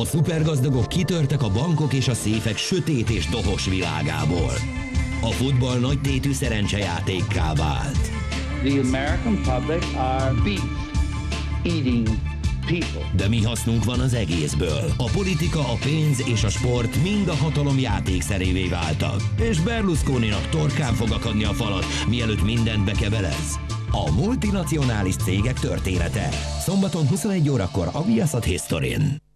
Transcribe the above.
A szupergazdagok kitörtek a bankok és a széfek sötét és dohos világából. A futball nagy tétű szerencsejátékká vált. The American public are beef eating people. De mi hasznunk van az egészből? A politika, a pénz és a sport mind a hatalom játékszerévé váltak. És Berlusconinak torkán fog akadni a falat, mielőtt mindent bekebelez. A multinacionális cégek története. Szombaton 21 órakor a Viaszat Historin.